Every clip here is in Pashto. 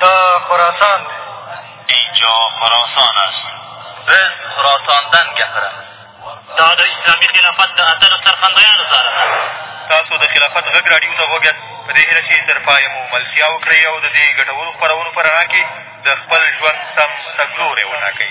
دا خراسان دی. اینجا خراسان است. بز خراساندن گپره. دا د اسلامي خلافت د اتلو سرخندیانو سره ده. تاسو د خلافت غږ راډیو ته غوږ یاست په دې هیله چې تر پایه مو ملتیا وکړئ او د دې ګټورو خپرونو په رڼا کې د خپل ژوند سم تګلوری وټاکئ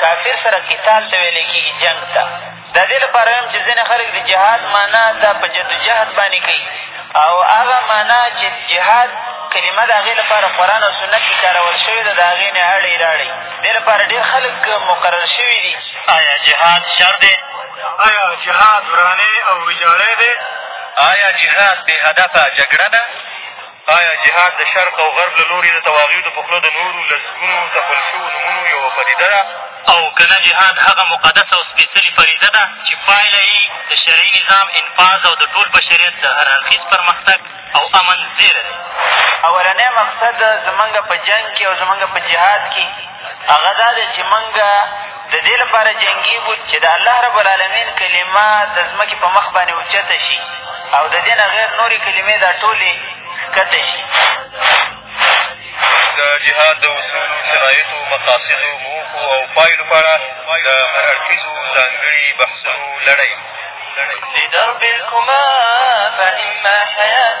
کافر سره قتال ته ویلی کېږي جنګ ته د دې لپاره وایم چې ځینې خلک د جهاد معنا دا په جدوجهد باندې کوي او هغه معنا چې جهاد کلمه د هغې لپاره قرآن او سنت کښې کارول شوې ده د هغې نه اړې راړې دې لپاره ډېر خلک مقرر شوي دي آیا جهاد شر دی؟ آیا جهاد ورانې او ویجاړی دی؟ آیا جهاد بې هدفه جګړه ده؟ آیا جهاد د شرق او غرب له لورې د تواغیدو په خوله د نورو لسګونو تپل شوو نومونو یوه پدیده ده؟ او که نه جهاد هغه مقدسه او سپېڅلې فریضه ده چې پایله یې د شرعي نظام انفاظ او د ټول بشریت د هر اړخیز پرمختګ او امن زېری دی اولنی مقصد زمونږ په جنګ کې او زمونږ په جهاد کې هغه دا دی چې مونږ د دې لپاره جنګېږو چې د الله رب العالمین کلمه د ځمکې په مخ باندې اوچته شي او د دې نه غیر نورې کلمې دا ټولې ښکته شي د جهاد د اصولو شرایطو مقاصدو موخو او پایلو په اړه د هر اړخیزو ځانګړي بحثونو لړۍ لدرب الكما فإما حياة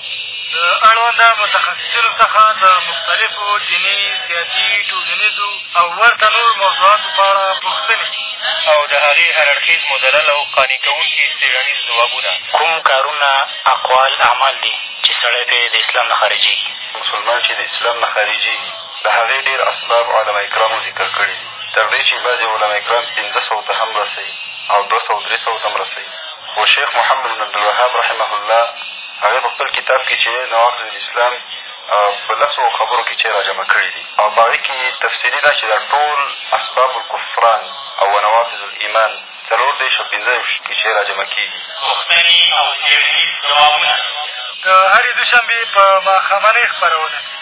د اړونده متخصصینو څخه د مختلفو دیني، سیاسي، ټولنیزو او ورته نورو موضوعاتو په اړه پوښتنې او د هغې هر اړخیز مدلل او قانع کوونکي څېړنیز ځوابونه. کوم کارونه، اقوال، اعمال دي چې سړی پرې د اسلام نه خارجېږي؟ مسلمان چې د اسلام نه خارجېږي، د هغې ډېر اسباب علماء کرامو ذکر کړي دي، تر دې چې بعضې علماء کرام پېنځه سوو ته هم رسوي او دوه سوو درې سوو ته هم رسوي، خو شیخ محمد بن عبدالوهاب رحمه الله هغې په خپل کتاب کښې چې نواقض الاسلام په لسو خبرو کښې چې را جمع کړي دي او په هغې کښې تفصیلي دا چې دا ټول اسباب الکفران او ونواقض الایمان څلور دېرش او پېنځه ویشت کښې چې را جمع کېږي پوښتنې او څېړنیز ځوابونه د هرې دوشنبې په ماښامنۍ خپرونه کښې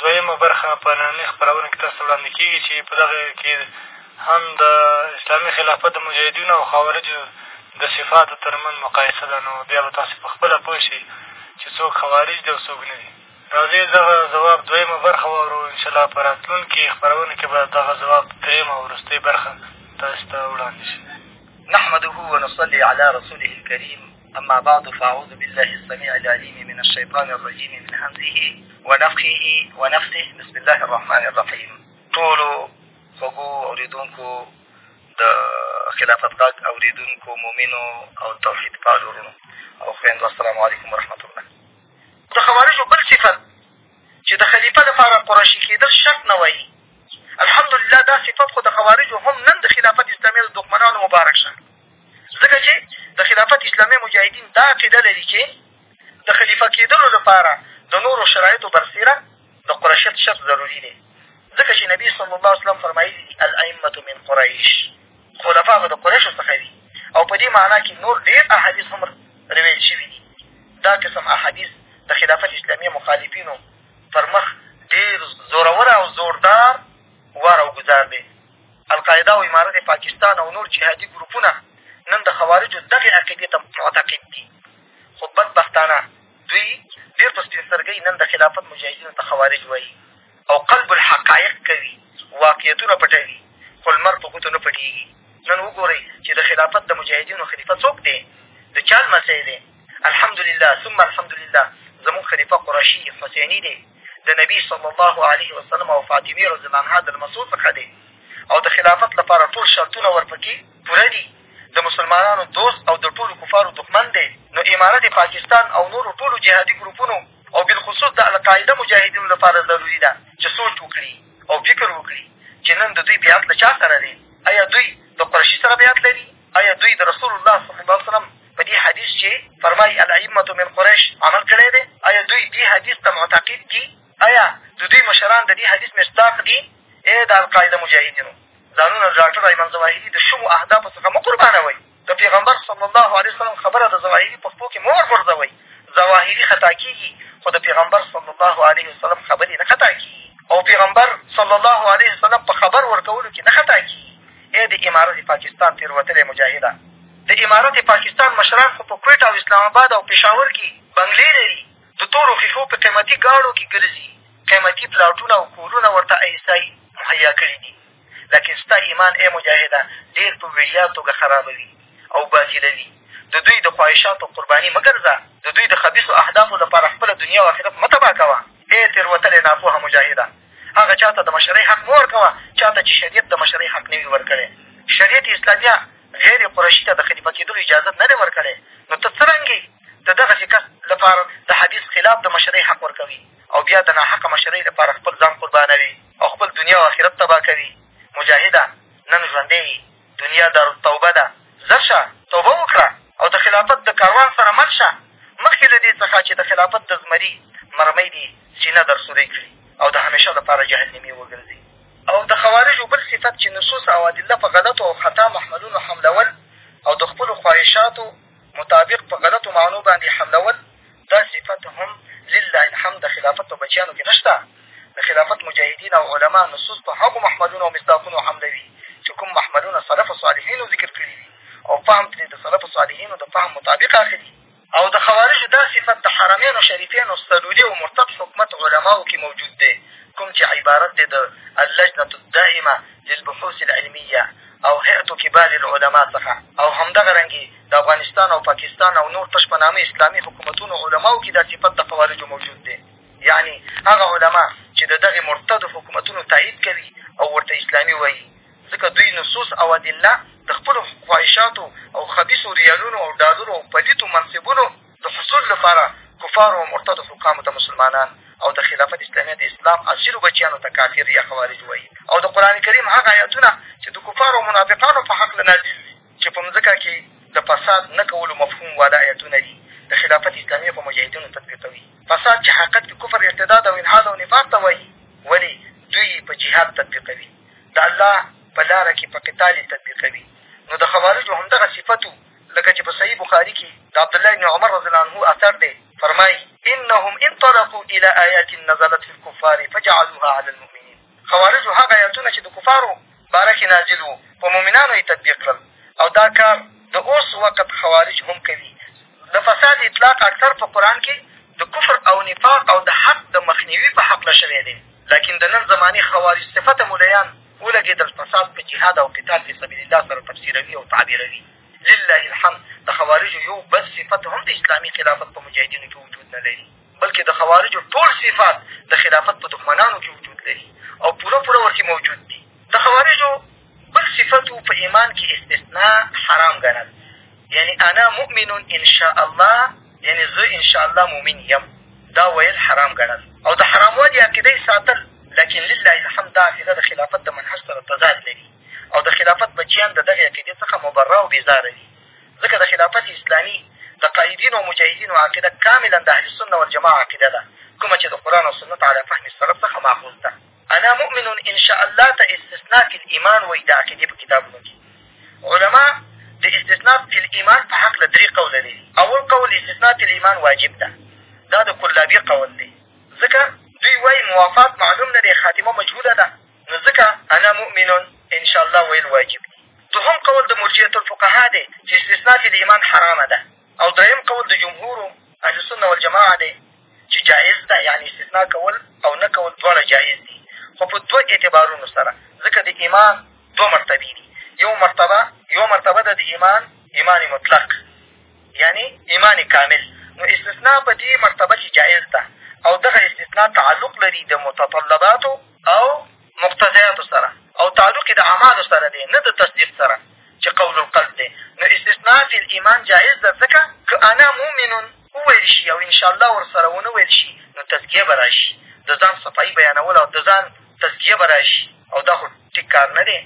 دویمه برخه په نننۍ خپرونه کښې تاسو ته وړاندې کېږي چې په دغه کښې هم د اسلامي خلافت د مجاهدینو او خوارجو د صفاتو تر منځ مقایسه ده نو بیا به تاسو په خپله پوه شئ چې څوک خوارج دي او څوک نه دي راځئ دغه ځواب دویمه برخه واورو انشاءالله په راتلونکي خپرونه کښې به دغه ځواب درېیمه او وروستۍ برخه تاسو ته وړاندې شي نحمده ونصلي على رسوله الكريم أما بعد فأعوذ بالله السميع العليم من الشيطان الرجيم من همزه ونفخه ونفسه بسم الله الرحمن الرحيم ټولو خوږو اورېدونکو د خلافت غږ اورېدونکو مؤمنو او توحید پال ورونو او خویندو السلام علیکم ورحمت الله د خوارجو بل صفت چې د خلیفه لپاره قرشي کېدل شرط نه وایي الحمدلله دا صفت خو د خوارجو هم نن د خلافت اسلامي د دښمنانو مبارک شه ځکه چې د خلافت اسلامي مجاهدین دا عقیده لري چې د خلیفه کېدلو لپاره د نورو شرایطو برسېره د قریشیت شرط ضروري دی ځکه چې نبي صلی الله علیه وسلم فرمایلي دي الائمة من قریش خلفا به د قریشو څخه وي او په دې معنا کې نور ډېر احادیث هم روایت شوي دي دا قسم احادیث د خلافت اسلامي مخالفینو پر مخ ډېر زورور او زوردار وار او ګزار دی القاعده او امارت پاکستان او نور جهادي ګروپونه نن د خوارجو دغې عقیدې ته معتقد دي خو بدبختانه دوی ډېر په سپین سترګۍ نن د خلافت مجاهدینو ته خوارج وایي او قلب الحقایق کوي واقعیتونه پټوي خو لمر په ګوتو نه پټېږي نن وګورئ چې د خلافت د مجاهدینو خلیفه څوک دی د چا لمسی دی الحمدلله ثم الحمدلله زموږ خلیفه قرشي حسیني دی د نبي صلی الله علیه وسلم او فاطمې رضی الله عنها د لمسو څخه دی او د خلافت لپاره ټول شرطونه ورپکې پوره دي د مسلمانانو دوست او د ټولو کفارو دښمن دی نو امارت پاکستان او نورو ټولو جهادي ګروپونو او بالخصوص د القاعده مجاهدینو لپاره ضروري ده چې سوچ وکړي او فکر وکړي چې نن د دوی بیعت له چا سره دی ایا دوی د قرشي سره بیعت لري ایا دوی د رسول الله صلی الله علیه وسلم په دې حدیث چې فرمایي العیمة من قریش عمل کړی دی ایا دوی دې حدیث ته معتقد دي ایا د دوی مشران د دې حدیث مصداق دي ای د القاعده مجاهدینو ځانونه د ډاکټر ایمن ظواهري د شومو اهدافو څخه مه قربانوئ د پیغمبر صلی الله علیه وسلم خبره د ظواهري په پښتو کښې مه ورغورځوئ ظواهري خطا کېږي خو د پیغمبر صلی الله علیه وسلم خبرې نه خطا کېږي او پیغمبر صلی الله علیه وسلم په خبر ورکولو کښې نه خطا کېږي ای د امارت پاکستان تېروتلی مجاهده! د امارت پاکستان مشران خو په کوېټه او اسلام اباد او پېښاور کښې بنګلې لري، د تورو ښيښو په قېمتي ګاډو کښې ګرځي، قېمتي پلاټونه او کورونه ورته آی اېس آی مهيا کړي دي، لکن ستا ايمان ای مجاهده ډېر په وړيا توګه خرابوي او باطلوي، د دوی د خواهشاتو قرباني مه ګرځه، د دوی د خبيثو اهدافو لپاره خپله دنيا او آخرت مه تباه کوه، ای تېروتلی ناپوهه مجاهده! هغه چا ته د مشرۍ حق مه ورکوه چا ته چې شریعت د مشرۍ حق نه وي ورکړی. شریعت اسلامیه غیر قریشي ته د خلیفه کېدلو اجازت نه دی ورکړی، نو ته څرنګه د دغسې کس لپاره د حدیث خلاف د مشرۍ حق ورکوې او بیا د ناحقه مشرۍ لپاره خپل ځان قربانوې او خپل دنیا او اخرت تباه کوې؟ مجاهده! نن ژوندی یې. دنیا دارالتوبه ده، ځه شه، توبه وکړه او د خلافت د کاروان سره مل شه، مخکې له دې څخه چې د خلافت د زمري مرمۍ دې سینه در سورۍ کړي او د همېشه لپاره جهنمي وګرځې. او د خوارجو بل صفت چې نصوص او ادله په غلطو او خطا محملونو حملول او د خپلو خواهشاتو مطابق په غلطو معنو باندې حملول دا صفت هم لله الحمد د خلافت په بچیانو کښې نه شته د خلافت مجاهدین او علما نصوص په هغو محملونو او مصداقونو حملوي چې کوم محملونه سلف صالحینو ذکر کړي دي او فهم ترې د سلف صالحینو د فهم مطابق اخلي او د خوارجو دا صفت د حرمینو شریفینو سلولي او مرتد حکومت علماو کښې موجود دی کوم چې عبارت دی د اللجنة الدائمه للبحوث العلمیه او هئتو کبار العلماء څخه او همدغه رنګې د افغانستان او پاکستان او نور تش په نامه اسلامي حکومتونو علماوو کښې دا صفت د خوارجو موجود دی يعني هغه علماء چې د دغې مرتدو حکومتونو تائيد کوي او ورته اسلامي وايي ځکه دوی نصوص او ادله د خپلو خواهشاتو او خبیثو ریالونو او ډالرو او پلیتو منصبونو د حصول لپاره کفارو او مرتدو حکامو ته مسلمانان او د خلافت اسلامي د اسلام اصیلو بچیانو ته کافر یا خوارج وایي او د قرآن کریم هغه ایتونه چې د کفارو او منافقانو په هکله نازل دي چې په مځکه کې د فساد نه کولو مفهوم واده ایتونه دي د خلافت اسلامي په مجاهدینو تطبیقوي فساد چې حقیقت کې کفر ارتداد او الحاد او نفاق ته وایي ولې دوی په جهاد تطبیقوي د الله په لاره کې په قتال یې تطبیقوي نو د خوارجو همدغه صفت لکه چې په صحیح بخاري کي د عبدالله ابن عمر رضی الله عنه اثر دی، فرمايي، انهم انطلقوا الي آیات نزلت فی الکفار فجعلوها علی المؤمنین خوارجو هغه ایاتونه چې د کفارو باره کښې نازل وو په مؤمنانو یې تطبیق کړل او دا کار د اوس وقت خوارج هم کوي د فساد اطلاق اکثر په قرآن کې د کفر او نفاق او د حق د مخنیوي په حقله شوی دی لکن د نن زمانې خوارج صفته ملیان ولګېدل، فساد په جهاد او قتال فی سبیل الله سره تفسیروي او تعبیروي. لله الحمد د خوارجو یو بد صفت هم د اسلامي خلافت په مجاهدینو کښې وجود نه لري، بلکې د خوارجو ټول صفات د خلافت په دښمنانو کښې وجود لري او پوره پوره ورکې موجود دي. د خوارجو بل صفت وو په ایمان کښې استثناء حرام ګڼل، یعنې انا مؤمن ان شاء الله، یعنې زه انشاالله مؤمن یم دا ویل حرام ګڼل او د حراموالي عقیده یې ساتل لکن لله الحمد دا عقیده د خلافت د منهج سره تضاد لري او د خلافت بچیان د دغې عقیدې څخه مبرا او بېزاره دي ځکه د خلافت اسلامي د قایدینو او مجاهدینو عقیده کاملا د اهلسنه والجماع عقیده ده کومه چې د قرآن او سنت علی فهم سلف څخه ماخوذ ده انا مؤمن ان شاء الله ته استثنا فی الایمان وایي د عقیدې په کتابونو کښې علما د استثنا فی الایمان په حقله درې قوله لري اول قول استثنا فی الایمان واجب ده دا د کلابي قول دی ځکه دوی وایي موافات معلوم نه دی خاتمه مجهوله ده نو ځکه انا مؤمن ان شاء الله ویل واجب دي دوهم قول د مرجیت الفقها دی چې استثنا فی الایمان حرامه ده او دریم قول د جمهورو اهلسنه والجماعه دی چې جایز ده یعنې استثنا کول او نه کول دواړه جایز دي خو په دوه اعتبارونو سره ځکه د ایمان دوه مرتبې دي یو مرتبه یو مرتبه ده د ایمان ایمان مطلق یعنې ایمان کامل نو استثنا په دې مرتبه کې جایز ده او دغه استثنا تعلق لري د متطلباتو او مقتضیاتو سره او تعلق یې د اعمالو سره دی نه د تصدیق سره چې قول القلب دی نو استثنا فی الایمان جایز ده ځکه که انا مؤمن وویل شي او انشاالله ورسره ونه ویل شي نو تزکیه به را شي د ځان صفایي بیانول او د ځان تزکیه به را شي او دا خو ټیک کار نه دی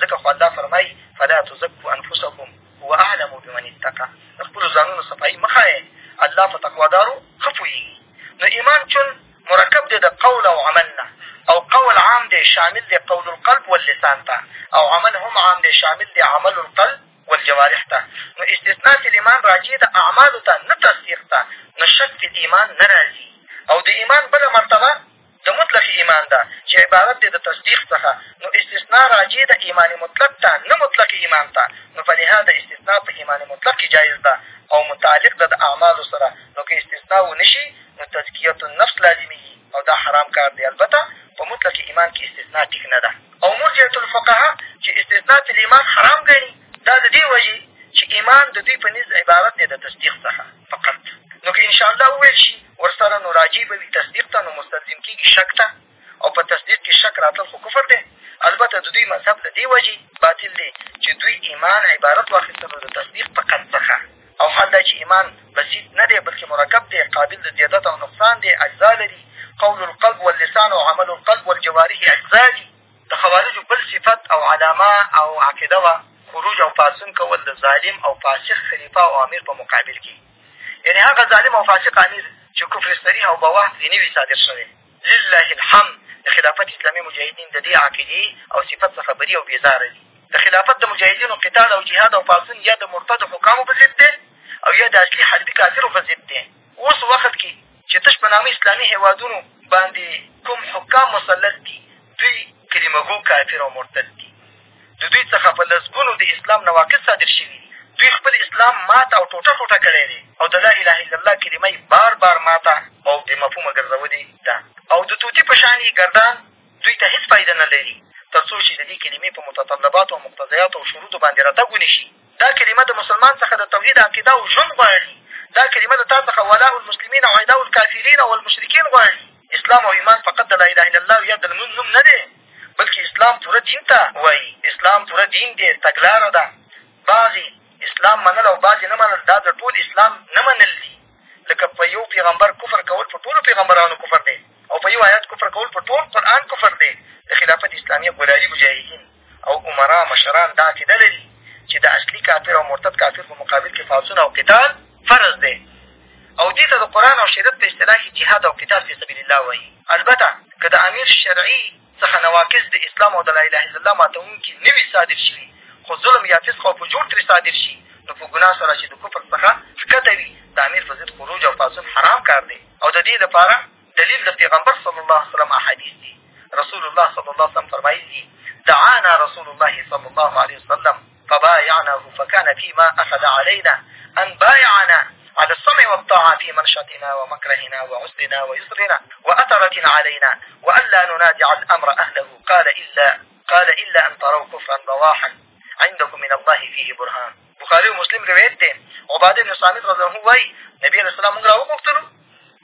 ځکه خو الله فرمایي فلا تزکو انفسکم هو اعلم بمن اتقا د خپلو ځانونو صفایي مه ښایئ الله په تقوادارو ښه پوهېږي نو ایمان چون مرکب دی د قول او عمل نه او قول عام دی شامل دی قول القلب واللسان ته او عمل هم عام دی شامل دی عمل القلب والجوارح ته نو استثنا فی الایمان راجع ده اعمالو ته نه تصدیق ته نو شک فی الایمان نه را ځي او د ایمان بله مرتبه د مطلق ایمان ده چې عبارت دی د تصدیق څخه نو استثنا راجع ده ایمان مطلق ته نه مطلق ایمان ته نو په لهذا استثنا په ایمان مطلق کې جایز ده او متعلق ده د اعمالو سره نو که استثنا ونه شي نو تزکیت النفس لازمېږي او دا حرام کار دی البته په مطلق ایمان کې استثنا ټیک نه ده او مرجعة الفقهاء چې استثناء فی الایمان حرام ګڼي دا د دې وجې چې ایمان د دوی په نزد عبارت دی د تصدیق څخه فقط نو که انشاءالله وویل شي ورسره نو راجع به وي تصدیق ته نو مستلزم کېږي شک ته او په تصدیق کښې شک راتل خو کفر دی البته د دوی مذهب له دې وجې باطل دی چې دوی ایمان عبارت واخېستلو د تصدیق فقط څخه او حال دا چې ایمان بسیط نه دی بلکې مرکب دی قابل د زیادت او نقصان دی اجزا لري قول القلب واللسان او عمل القلب والجوارح اجزا دي د خوارجو بل صفت او علامه او عقیده وه خروج او پاڅون کول د ظالم او فاسق خلیفه او امیر په مقابل کې یعنې هغه ظالم او فاسق امیر چې کفر صریح او بواح ترې نه وي صادر شوی لله الحمد د خلافت اسلامي مجاهدین د دې عقیدې او صفت څخه بري او بېزاره دي. د خلافت د مجاهدینو قتال او جهاد او پاڅون یا د مرتدو حکامو په ضد دی او یا د اصلي حربي کافرو په ضد دی. اوس وخت کې چې تش په نامه اسلامي هېوادونو باندې کوم حکام مسلط دي، دوی کلمه ګو کافر او مرتد دي. د دوی څخه په لسګونو د اسلام نواقض صادر شوي دي، دوی خپل اسلام مات او ټوټه ټوټه کړی دی او د لا اله الا الله کلمه یې بار بار ماته او بې مفهومه ګرځولې ده او د طوطي په شان یې ګردان دوی ته هېڅ فایده نه لري، تر څو چې د دې کلمې په متطلباتو او مقتضیاتو او شروطو باندې راتګ ونه شي. دا کلمه د مسلمان څخه د توحید عقیده او ژوند غواړي، دا کلمه د تا څخه ولاء المسلمین او عداء الکافرین والمشرکین غواړي. اسلام او ایمان فقط د لااله الا الله یا د لمونځ نوم نه دی، بلکې اسلام پوره دین ته وایي. اسلام پوره دین دی، تګلاره ده. بعضې اسلام منل او بعضې نه منل دا د ټول اسلام نه منل دي. لکه په یو پېغمبر کفر کول په ټولو پېغمبرانو کفر دی او په یو ایت کفر کول په ټول قرآن کفر دی د خلافت اسلامي غورالي مجاهدین او امرا مشران دا عقیده لري چې د اصلي کافر او مرتد کافر په مقابل کې پاڅون او قتال فرض دی او دې ته د قرآن او شریعت په اصطلاح کې جهاد او قتال فی سبیل الله وایي البته که د امیر شرعي څخه نواقص د اسلام او د لا اله الا الله ماتوونکي نه وي صادر شوي خو ظلم یا فسق او فجور ترې صادر شي نو په ګناه سره چې د کفر څخه ښکته وي د امیر په ضد خروج او پاڅون حرام کار دی او د دې لپاره دلیل د پېغمبر صلی الله علیه وسلم احادیث دي رسول الله صلی الله وسلم فرمایلي دي دعانا رسول الله صلی الله علیه وسلم فبايعناه فكان فيما أخذ علينا أن بايعنا على السمع والطاعة في منشطنا ومكرهنا وعسرنا ويسرنا وأثرة علينا وألا ننازع الأمر أهله قال إلا قال إلا أن تروا كفرا بواحا عندكم من الله فيه برهان بخاري ومسلم روایت دی عباده بن صامت رضی الله وایي نبي علیه السلام مونږ را وغوښتلو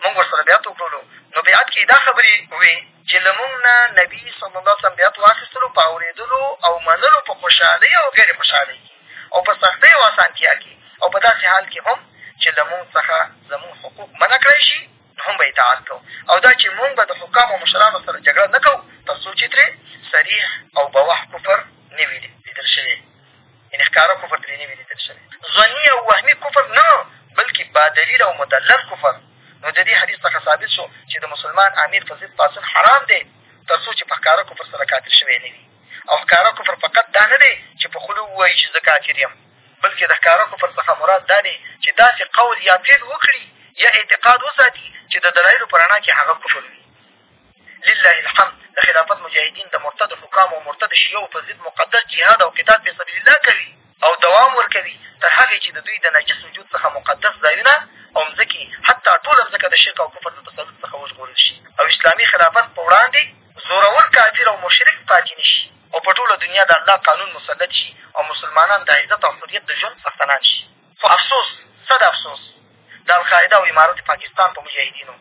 مونږ ورسره بیعت وکړلو نو بیعت کښې دا خبرې وې چې له مونږ نه نبي صلی الله وسلم بیعت واخېستلو په اورېدلو او منلو په خوشحالۍ او غیر خوشحالۍ کښې او په سختۍ او اسانتیا کښې او په داسې حال کښې هم چې له مونږ څخه زمونږ حقوق منع کړی شي هم به اطاعت کوو او دا چې مونږ به د حکامو او مشرانو سره جګړه نه کوو تر څو چې ترې صریح او بوح کفر نه وي لیدل شوی یعنې ښکاره کفر ترې نه وي ليدل شوی ظني او وهمي کفر نه بلکې بادلیل او مدلل کفر نو د دې حدیث څخه ثابت شو چې د مسلمان امیر په ضد پاڅون حرام دی تر څو چې په ښکاره کفر سره کافر شوی نه وي او ښکاره کفر فقط دا نه دی چې په خوله ووایي چې زه کافر یم بلکې د ښکاره کفر څخه مراد دا دی چې داسې قول یا فعل وکړي یا اعتقاد وساتي چې د دلایلو په رڼا کښې هغه کفر وي لله الحمد د خلافت مجاهدین د مرتدو حکامو او مرتدو شیعو په ضد مقدس جهاد او قتال فی سبیل الله کوي او دوام ورکوي تر هغې چې د دوی د نجس وجود څخه مقدس ځایونه او مځکې حتی ټوله مځکه د شرک او کفر د تسلط څخه وژغورل شي او اسلامي خلافت په وړاندې زورور کافر او مشرک پاتې نه شي او په ټوله دنیا د الله قانون مسلط شي او مسلمانان د عزت او حریت د ژوند څښتنان شي خو افسوس صد افسوس د القاعده او امارت پاکستان په مجاهدینو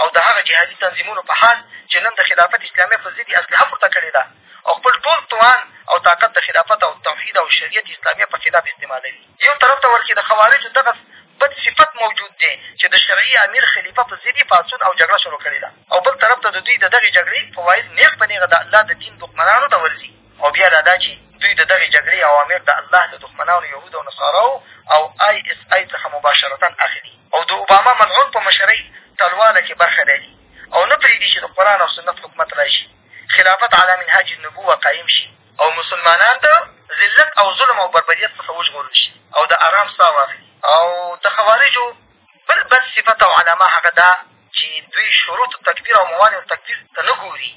او د هغه جهادي تنظیمونو په حال چې نن د خلافت اسلامي په ضد یې اسلحه پورته کړې ده او خپل ټول توان او طاقت د خلافت او توحید او شریعت اسلامي په خلاف استعمالوي یو طرف ته ورکې د خوارجو دغه بد صفت موجود دی چې د شرعي امیر خلیفه په ضد یې پاڅون او جګړه شروع کړې ده او بل طرف ته د دوی د دغې جګړې فواید نېغ په نېغه د الله د دین دښمنانو ته ورځي او بیا لا دا چې دوی د دغې جګړې اوامر د الله له دښمنانو یهودو او نصاراو او آی اس آی څخه مباشرتا اخلي او د اوباما ملعون په مشرۍ ټلواله کې برخه لري او نه پرېږدي چې د قرآن او سنت حکومت راشي خلافت علی منهاج النبوه قایم شي او مسلمانان د ذلت او ظلم او بربریت څخه وژغورل شي او د ارام ساه واخلي او د خوارجو بل بد صفت او علامه هغه دا چې دوی شروط تکفیر او موانع تکفیر ته نه ګوري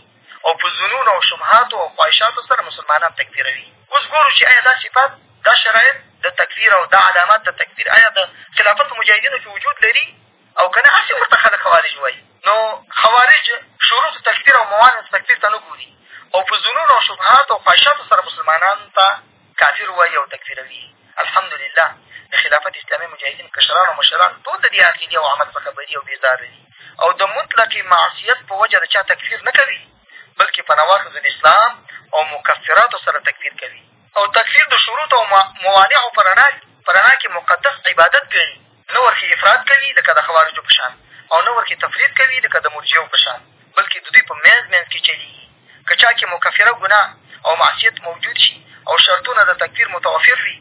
او په ظنونو او شبهاتو او خواهشاتو سره مسلمانان تکفیروي اوس ګورو چې ایا دا صفات دا شرایط د تکفیر او دا علامات د تکفیر ایا د خلافت په مجاهدینو کښې وجود لري او که نه هسې ورته خلک خوارج وایي نو خوارج شروط تکفیر او موانع تکفیر ته نه ګوري او په ظنونو او شبهاتو او خواهشاتو سره مسلمانانو ته کافر وايي او تکفیروي یې الحمدلله د خلافت اسلامي مجاهدین کشران او مشران ټول د دې عقیدې او عمل څخه بري او بېزاره دي او د مطلق معصیت په وجه د چا تکفیر نه کوي بلکې په نواقض الاسلام او مکفراتو سره تکفیر کوي او تکفیر د شروط او موانعو په رڼا په رڼا کښې مقدس عبادت ګڼي نه ورکښې افراد کوي لکه د خوارجو په شان او نه ورکښې تفرید کوي لکه د مرجیو په شان بلکې د دوی په منځ منځ کښې چلېږي که چا کې مکفره ګناه او معصیت موجود شي او شرطونه د تکفیر متوفر وي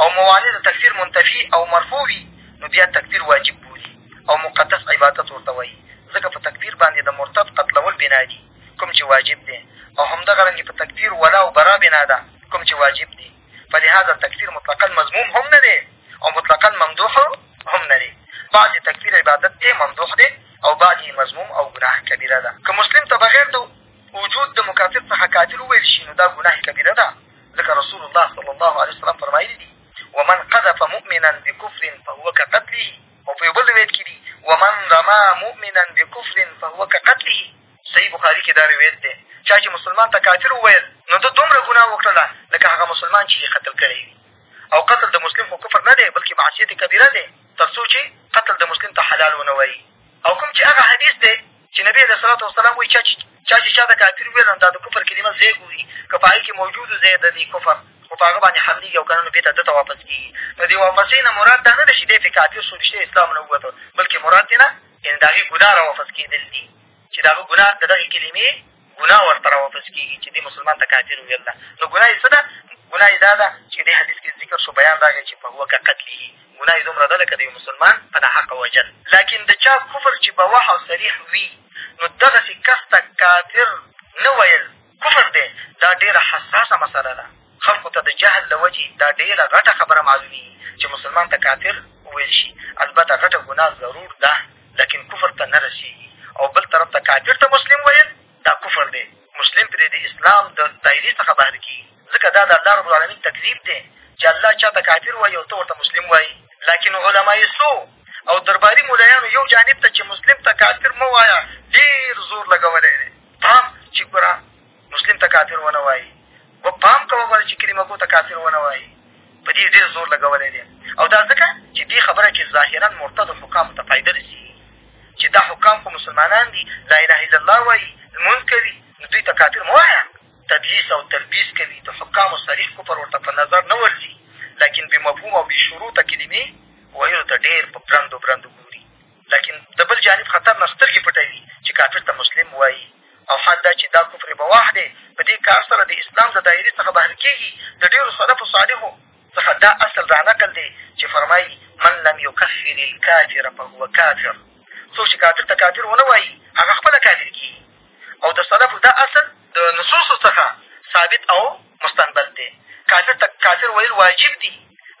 او موانع د تکفیر منتفي او مرفوع وي نو بیا تکفیر واجب بولي او مقدس عبادت ورته وایي ځکه په تکفیر باندې د مرتد قتلول بنا دي کوم چې واجب دی او همدغه رنګې په تکفیر ولا او برا بنا ده کوم چې واجب دی فلهذا تکفیر مطلقا مضموم هم نه دی او مطلقا ممدوح هم نه دی بعضې تکفیر عبادت دی ممدوح دی او بعض یې مضموم او ګناه کبیره ده که مسلم ته بغیر د وجود د مکافر څخه کافر وویل شي نو دا ګناه کبیره ده ځکه رسول الله صلی الله علیه وسلم فرمایلي دي ومن قذف مؤمنا بکفر فهو کقتله او په یو بل روایت کښې دي ومن رما مؤمنا بکفر فهو کقتله صحیح بخاري کښې دا روایت دی، چا چې مسلمان ته کافر وویل نو ده دومره ګناه وکړله لکه هغه مسلمان چې یې قتل کړی وي او قتل د مسلم خو کفر نه دی بلکې معصیت کبیره دی تر څو چې قتل د مسلم ته حلال ونه وایي او کوم چې هغه حدیث دی چې نبي علیه صلات وسلام وایي چا چې چا چې چا ته کافر وویل نو دا د کفر کلمه ځای ګوري که په هغې کښې موجود ځای د دې کفر خو په هغه باندې حملېږي او که نه نو بېرته ده ته واپس کېږي نو د واپسۍ نه مراد دا نه ده چې دی پرې کافر شو رښتیا اسلام نه ووته بلکې مراد دی نه یعنې د هغې ګناه را واپس کېدل دي چې د هغه ګناه د دغې کلمې ګناه ورته را واپس کېږي چې دې مسلمان ته کافر ویل ده نو ګناه یې څه ده ګناه یې دا ده چې دې حدیث کښې ذکر شو بیان راغی چې په هو که قتلي ګناه یې دومره ده لکه د یو مسلمان په ناحقه وژل لکن د چا کفر چې بواح او صریح وي نو دغسې کس ته کافر نه ویل کفر دی دا ډېره حساسه مسله ده خلقو ته د جهل له وجې دا ډېره غټه خبره معلومېږي چې مسلمان ته کافر وویل شي، البته غټه ګناه ضرور ده لکن کفر ته نه رسېږي او بل طرف ته کافر ته مسلم ویل دا کفر دی، مسلم پرې د اسلام د دایرې څخه بهر کېږي، ځکه دا د الله رب العالمین تکذیب دی چې الله چا ته کافر وایي او ته ورته مسلم وایي، لکن علماء سو او درباري ملایانو یو جانب ته چې مسلم ته کافر مه وایه ډېر زور لګولی دی، پام چې ګوره! مسلم ته کافر ونه وایي و پام کوه غواړي چې کلي مکو ته کافر ونه وایي په دې ډېر زور لګولی دی او دا ځکه چې دې خبره کې ظاهرا مرتدو حکامو ته فایده رسېږي چې دا حکام خو مسلمانان دي لا اله الا الله وایي لمونځ کوي نو دوی ته کافر مه وایه تدلیس او تلبیس کوي د حکامو صریح کفر ورته په نظر نه ورځي لکن بې مفهوم او بې شروطه کلمې ویلو ته ډېر په برندو برندو ګوري لکن د بل جانب خطر نه سترګې پټوي چې کافر ته مسلم وایي او حال دا چې دا کفر بواح دی په دې کار سره د اسلام د دایرې څخه بهر کېږي د ډېرو سلفو صالحو څخه دا اصل رانقل دی چې فرمایي من لم یکفر الکافر فهو کافر څوک چې کافر ته کافر ونه وایي هغه خپله کافر کېږي او د سلفو دا اصل د نصوصو څخه ثابت او مستنبت دی کافر ته کافر ویل واجب دي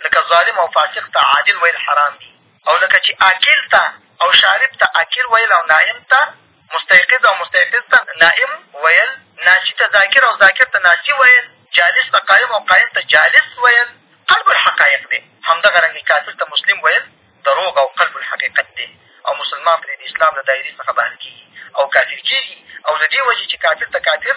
لکه ظالم او فاسق ته عادل ویل حرام دي او لکه چې عاقل ته او شارب ته عاقل ویل او نایم ته مستیقظ او مستیقظ ته نایم ویل، ناجي ته ذاکر او ذاکر ته ناجي ویل، جالس ته قایم او قایم ته جالس ویل، قلب الحقایق دی، همدغه رنګې کافر ته مسلم ویل دروغ او قلب الحقیقت دی او مسلمان پرې د اسلام له دایرې څخه بهر کېږي او کافر کېږي او له دې وجې چې کافر ته کافر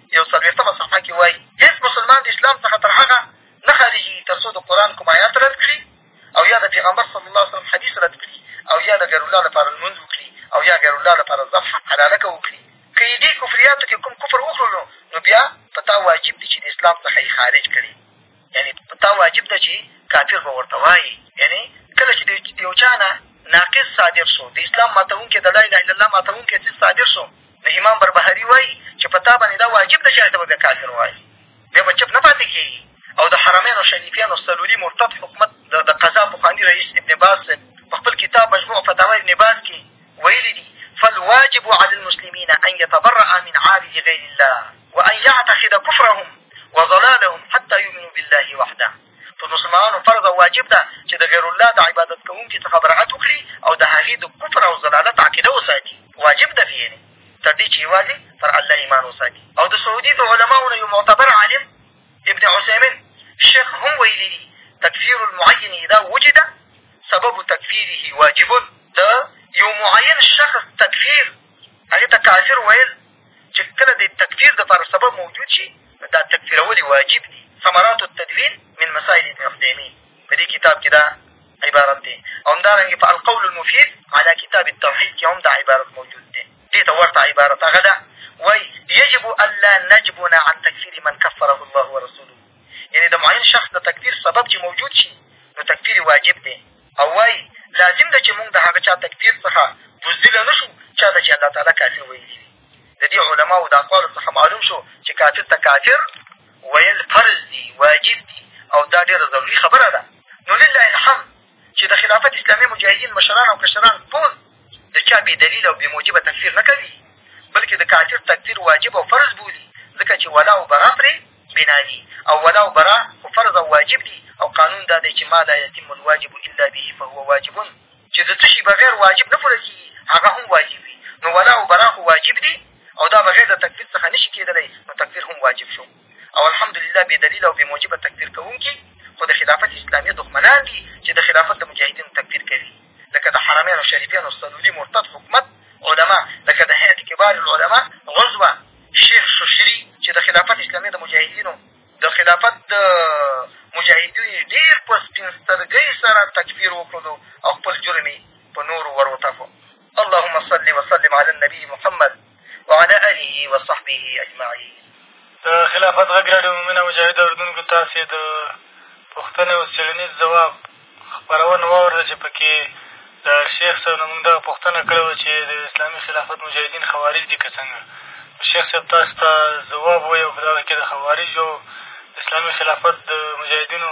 یو څلوېښتمه صفحه کښې وایي هېڅ مسلمان د اسلام څخه تر هغه نه خارجېږي تر څو د قرآن کوم ایات رد کړي او یا د پېغمبر صلی الله وسلم حدیث رد کړي او یا د غیرالله لپاره لمونځ وکړي او یا غیرالله لپاره ذبح حلالکه وکړي که یې دې کفریاتو کښې کوم کفر وکړو نو بیا په تا واجب دي چې د اسلام څخه یې خارج کړې یعنې په تا واجب ده چې کافر به ورته وایې یعنې کله چې د یو چا نه ناقص صادر شو د اسلام ماتوونکی د لا اله الا الله ماتوونکی څیز صادر شو نو امام بربهري وایي چې په تا باندې دا واجب ده چې هلته به بیا کافر وایي بیا به چپ نه پاتې کېږي او د حرمینو شریفیانو سلولي مرتد حکومت د قضا پخواني رئیس ابن باز صاحب په خپل کتاب مجموع فتاوا ابن باز کښې ویلي دي، فالواجب علی المسلمین ان یتبرء من عابد غیر الله وان یعتقد کفرهم وضلالهم حتی یؤمنوا بالله وحده پر مسلمانانو فرض او واجب ده چې د غیرالله د عبادت کوونکي څخه براعت وکړي او د هغې د کفر او ضلالت عقیده وساتي واجب ده فیې یعنې تر دې چې یوازې پر الله ایمان وساتي او د سعودي د علماو نه یو معتبر عالم ابن عثیمین شیخ هم ویلي دي تکفیر المعین اذا وجد سبب تکفیره واجب د یو معین شخص تکفیر هغې ته کافر ویل چې کله د تکفیر دپاره سبب موجود شي نو دا تکفیرول یې واجب دي ثمرات التدوین من مسائل ابن عثیمین په دې کتاب کښې دا عبارت دی او همدارنګې په القول المفید علی کتاب التوحید کښې هم دا عبارت موجود دی دې ته ورته عبارت هغه ده وایي یجب الا نجبن عن تکفیر من کفره الله ورسوله یعنې د معین شخص د تکفیر سبب چې موجود شي نو تکفیر واجب دی او وایي لازم ده چې مونږ د هغه چا تکفیر څخه بزدله نه شو چا ته چې الله تعالی کافر ویلي وي د دې علماو د اقوالو څخه معلوم شو چې کافر ته کافر ویل فرض دي واجب دي او دا ډېره ضروري خبره ده نو لله الحمد چې د خلافت اسلامي مجاهدین مشران او کشران ټول د چا بې دلیل او بې موجبه تکفیر نه کوي بلکې د کافر تکفیر واجب او فرض بولي ځکه چې ولا او برا پرې بنا دي او ولا او برا خو فرض او واجب دي او قانون دا دی چې ما لا یتم الواجب الا به فهو واجب چې د څه شي بغیر واجب نه پوره کېږي هغه هم واجب وي نو ولا او برا خو واجب دي او دا بغیر د تکفیر څخه نه شي کېدلی نو تکفیر هم واجب شو او الحمدلله بې دلیل او بې موجبه تکفیر کوونکي خو د خلافت اسلامي دښمنان دي چې د خلافت د مجاهدینو تکفیر کوي لکه د حرمینو شریفینو سلولي مرتد حکومت علما لکه د هیئت کبار العلما عضوه شیخ ششري چې د خلافت اسلامي د مجاهدینو د خلافت د مجاهدینو یې ډېر په سپین سترګۍ سره تکفیر وکړلو او خپل جرم یې په نورو وروتپو اللهم صل وسلم علی النبي محمد وعلى آله وصحبه اجمعين د خلافت غږ راډیو مؤمنه مجاهد اورېدونکو تاسې د پوښتنې او څېړنیز ځواب خپرونه واورله چې پکې د شیخ صاحب نه مونږ دغه پوښتنه کړې وه چې د اسلامي خلافت مجاهدین خوارج دي که څنګه شیخ صاحب تاسو ته ځواب وایي او په دغه کښې د خوارجو اسلامي خلافت د مجاهدینو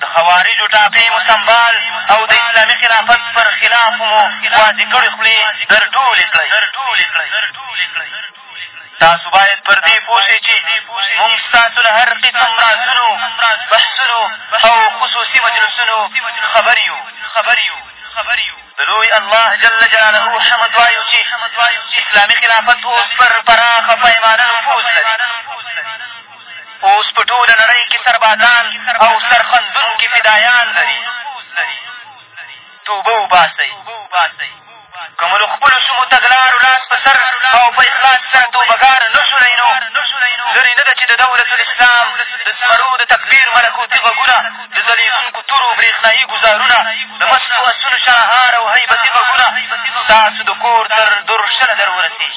د خوارجو ټاپې مو سمبال او د اسلامي خلافت پر خلاف مو وازې کړې خولې در ټولې کړئ. تاسو باید پر دې پوه شئ چې مونږ ستاسو له هر قسم رازونو، بحثونو او خصوصي مجلسونو خبر یو. د لوی الله جل جلاله حمد وایو چې اسلامي خلافت اوس پر پراخه پیمانه نفوذ لري. اوس په ټوله نړۍ کې سربازان او سرښندونکي فدایان لري توبه وباسئ که مو له خپلو شومو تګلارو لاس په سر او په اخلاص سره توبهګار نه شولئ نو لرې نه ده چې د دولت الاسلام د زمرو د تکبیر ملکوتي غږونه د ځلېدونکو تورو برېښنایي ګزارونه د مستو اسونو شاهار او هیبتي غږونه ستاسو د کور تر درشله در ورسېږي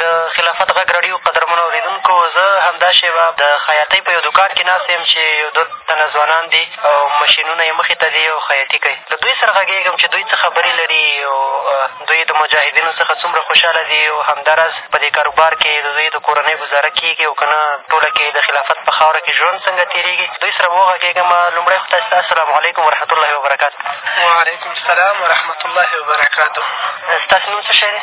د خلافت غږ راډیو قدرمنو اورېدونکو! زه همدا شېبه د خیاطۍ په یو دوکان کښې ناست یم چې یو دوه تنه ځوانان دي او مشینونه یې مخې ته دي او خیاطي کوي. له دوی سره غږېږم چې دوی څه خبرې لري او دوی د مجاهدینو څخه څومره خوشحاله دي او همدا راز په دې کاروبار کښې د دوی د کورنۍ ګذاره کېږي او که نه؟ ټوله کې د خلافت په خاوره کښې ژوند څنګه تېرېږي؟ دوی سره به وغږېږم. لومړی خو تاسې ته السلام علیکم ورحمة الله وبرکاته. وعلیکم السلام ورحمة الله وبرکاته. ستاسې نوم څه شی دی؟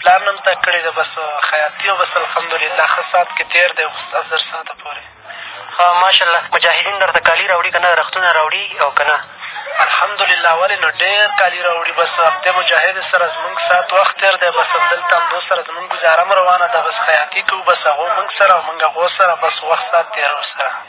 پلار نه هم تګ کړی ده بس خیاطي او بس الحمدلله ښه ساعت کښې تېر دی اوس اظهر ساعته پورې ماشاءالله مجاهدین درته کالي راوړي که نه رختونه راوړي او که نه الحمدلله ولې نو ډېر کالي راوړي بس همدې مجاهد سره زمونږ ساعت وخت تېر دی بس همدلته همدو سره زمونږ ګزاره هم روانه ده بس خیاطي کوو بس هغو مونږ سره او مونږ هغو سره بس وخت ساعت تېروو سره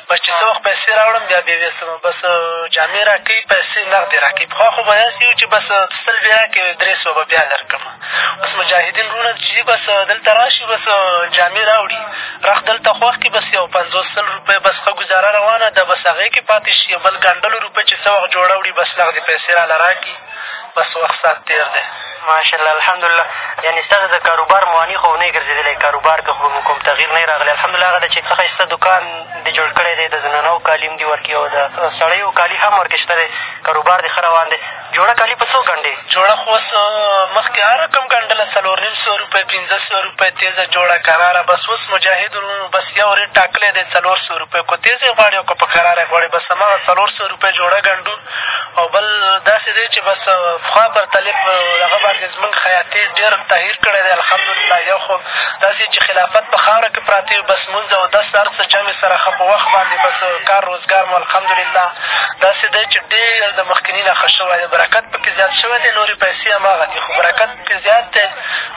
بس چې څه وخت پیسې راوړم بیا بې وسه مو بس جامې را کوي پیسې نغدې را کوي پخوا خو به داسې وو چې بس سل بې را کوې درې سوه به بیا در کړم بس مجاهدین وروڼه چې دي بس دلته را شي بس جامې راوړي رخ دلته خوښ کړي بس یو پنځوس سل روپۍ بس ښه ګزاره روانه ده بس هغې کښې پاتې شي بل ګنډلو روپۍ چې څه وخت جوړه وړي بس نغدې پیسې راله را کړي بس وخت سخت تېر دی. ماشاءالله الحمدالله یعنې ستاسو د کاروبار موانع خو نه یې ګرځېدلی کاروبار کښې خو کوم تغییر نه یې راغلی الحمدالله هغه ده چې ښه ښایسته دوکان دې جوړ کړی دی د زنانو کالي هم دي ورکړي او د سړیو کالي هم ورکې شته دی کاروبار دې ښه روان دی جوړه کالي په څو ګنډې جوړه خو اوس مخکې هر رقم ګنډله څلور نیم سوه روپۍ پېنځه سوه روپۍ تېزه جوړه کراره بس اوس مجاهد وروڼو بس یو رېټ ټاکلی دی څلور سوه روپۍ که تېزه یې غواړې او که په کراره یې غواړې بس هماغه څلور سوه روپۍ جوړه ګنډو او بل داسې دی چې بس پخوا پر طالب هغه باندې زموږ خیاطي ډېر تحریر کړی دی الحمدلله یو خو داسې چې خلافت په خاوره کښې پراته یو بس لمونځ اودس هر څه جمع سره ښه په وخت باندې بس کار روزګار مو الحمدلله داسې دی چې ډېر د مخکیني نه ښه شوی دی برکت په کښې زیات شوی دی نورې پیسې هماغه دي خو برکت کې زیات دی،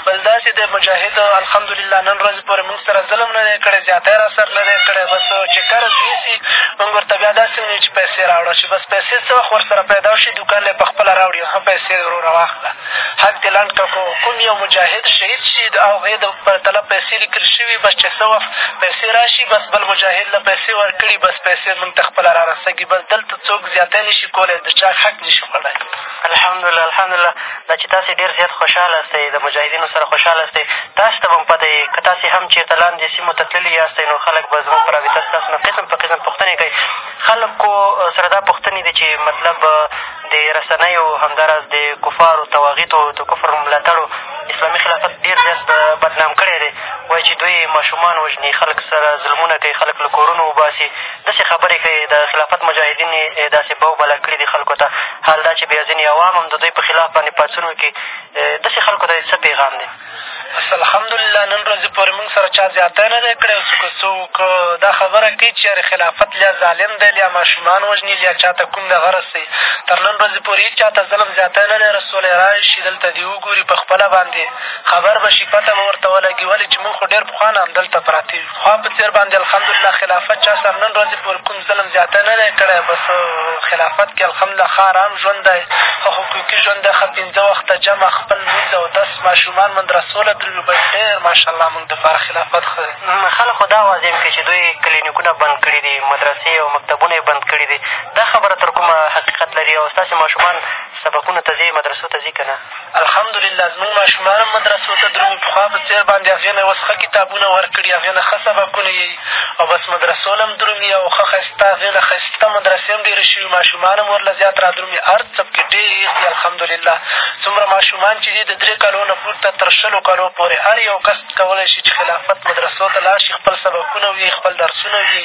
بل دا چې دی مجاهد الحمدلله نن ورځې پورې موږ سره ظلم نه دی کړی، زیاتی را سره نه دی کړی، بس چې قرض یوسي موږ ورته بیا داسې وایو چې پیسې راوړه، چې بس پیسې څه وخت ور سره پیدا شي دوکان یې په خپله راوړي، ښه پیسې وروره واخله حق دې لنډ کړه، خو کوم یو مجاهد شهید شي د هغې د په طلب پیسې لیکل شوي، بس چې څه وخت پیسې را شي بس بل مجاهد له پیسې ورکړي، بس پیسې موږ ته خپله را رسېږي، بس دلته څوک زیاتی نه شي کولی، د چا حق نه شي خوړلی. الحمدالله الحمدالله دا چې تاسې ډېر زیات خوشحاله یاستئ د مجاهدینو سره خوشحاله یاستئ تاسې ته به هم پته یي که تاسې هم چېرته لاندې سیمو ته تللي یاستئ نو خلک به زموږ په رابطه ستاسو نه قسم په قسم پوښتنې کوي خلکو سره دا پوښتنې دي چې مطلب د رسنیو همداراز د کفارو تواغیتو د کفر ملاتړو اسلامي خلافت ډېر زیات بدنام کړی دی وایي چې دوی ماشومان وژني خلک سره ظلمونه کوي خلک له کورونو وباسي داسې خبرې کوي، د خلافت مجاهدین یې داسې بو بله کړي دي خلکو ته، حال دا چې بیا ځینې عوام هم د دوی په خلاف باندې پاڅون وکړي، داسې خلکو ته دې څه پېغام دی؟ بس الحمدلله نن ورځې پورې موږ سره چا زیاتی نه دی کړی او که څوک دا خبره کوي چې یارې خلافت لیا ظالم دی لیا ماشومان وژني لیا چا ته کوم دغه رسوي تر نن ورځې پورې هېچا ته ظلم زیاتی نه دی رسولی راشي دلته دې وګوري په خپله باندې خبر به شي پته به ورته ولګي ولې چې موږ خو ډېر پخوا نه همدلته پراته یو خان په څېر باندې الحمدالله خلافت چا سره نن ورځې پورې کوم ظلم زیاتی نه دی کړی بس خلافت کښې الحمدالله ښه ارام ژوند دی ښه حقوقي ژوند دی ښه پېنځه وخته جمع خپل لمونځ اودس ماشومان مدرسو له درلو بس ډېر ماشاءالله مونږ دپاره خلافت ښه دی خلک خو دا اواز یم کړي چې دوی کلینیکونه بند کړي دي مدرسې او مکتبونه یې بند کړي دي دا خبره تر کومه حقیقت لري او ستاسې ماشومان سبقونو ته ځي مدرسو ته ځي که نه الحمدلله زموږ ماشومان هم مدرسو ته درومي پخوا په څېر باندې هغې نه یې اوس ښه کتابونه ورکړي هغې نه ښه سبقونه یي او بس مدرسو نه هم درومي او ښه ښایسته هغې نه ښایسته مدرسې هم ډېرې شوي ماشومان هم ورله زیات را درومي هر څه پکې ډېر دي الحمدلله څومره ماشومان چې دي د درې کالو نه پورته تر شلو کالو پورې هر یو کس کولی شي چې خلافت مدرسو ته لاړ شي خپل سبقونه وي خپل درسونه وي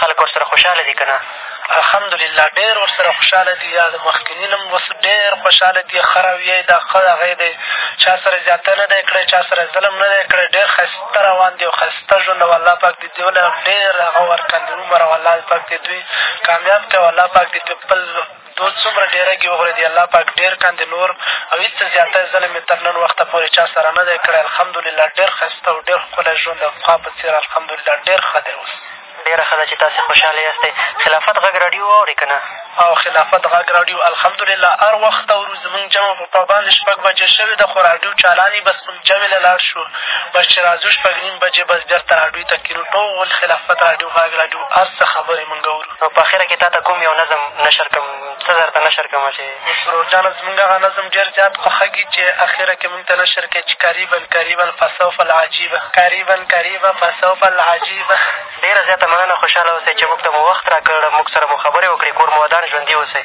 خلک ورسره خوشحاله دي که نه؟ الحمدلله ډېر ورسره خوشحاله دي یا د مخکېني نه اوس ډېر خوشحاله دي ښه رویه یې ده ښه هغه یې دی چا سره زیاتی نه دی کړی چا سره ظلم نه دی کړی ډېر ښایسته روان دي او ښایسته ژوند او الله پاک دې دوی له ډېر هغه ورکړي عمر او الله پاک دې دوی کامیاب کړي او الله پاک دې تل دوست څومره ډېره ګي وخورې دې الله پاک ډېر کن دې نور او هېڅ څه زیاتی ظلم مې تر نن وخته پورې چا سره نه دی کړی الحمدلله ډېر ښایسته او ډېر ښکلی ژوند او پخوا په څېر الحمدلله ډېر ښه دی اوس ډېره ښه ده چې تاسې خوشحاله یاستئ خلافت غږ راډیو واورئ که نه او خلافت غږ راډیو الحمدلله هر وخت اورو زمونږ جمع په پابندې شپږ بجې شوې ده خو راډیو چالان وي بس مونږ جمع له لاړ شو بس چې راځو شپږ نیم بجې بس بېرته راډیو ته کښېنو ټول خلافت راډیو غږ راډیو هر څه خبرې مونږ اورو او په اخره کښې تا ته کوم یو نظم نشر کړم څه درته نشر کړم چې ورور جانه زمونږ هغه نظم ډېر زیات خوښږي چې اخره کښې مونږ ته نشر کړې چې قریبا قریبا فسوف العجیبه قریبا قریبا فسوف العجیبه ډېره زیاته مننه خوشحاله اوسئ چې مونږ ته مو وخت راکړ مونږ سره مو خبرې وکړې کور مو ودان ژوندي اوسئ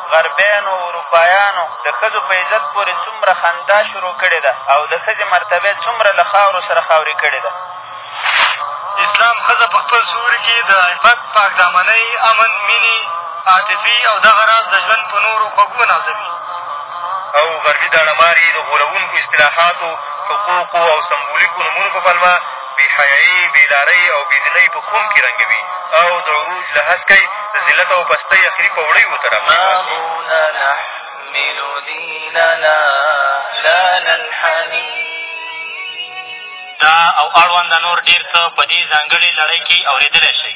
غربیانو او اروپایانو د ښځو په عزت پورې څومره خندا شروع کړې ده او د ښځې مرتبه یې څومره له خاورو سره خاورې کړې ده. اسلام ښځه په خپل سیوري کښې د عفت، پاکدامنۍ، امن، مینې، عاطفي او دغه راز د ژوند په نورو خوږو نازوي. او غربي داړه مار یې د غولوونکو اصطلاحاتو، حقوقو او سمبولیکو نومونو په پلمه بې حیایۍ، بې لارۍ او بې دینۍ په خُم کي رنګوي او د عروج له هسکئ د ذلت او پستۍ اخري پوړۍ ورته را پرېباسي. دا او اړونده نور ډېر څه په دې ځانګړې لړۍ کي اورېدلی شئ.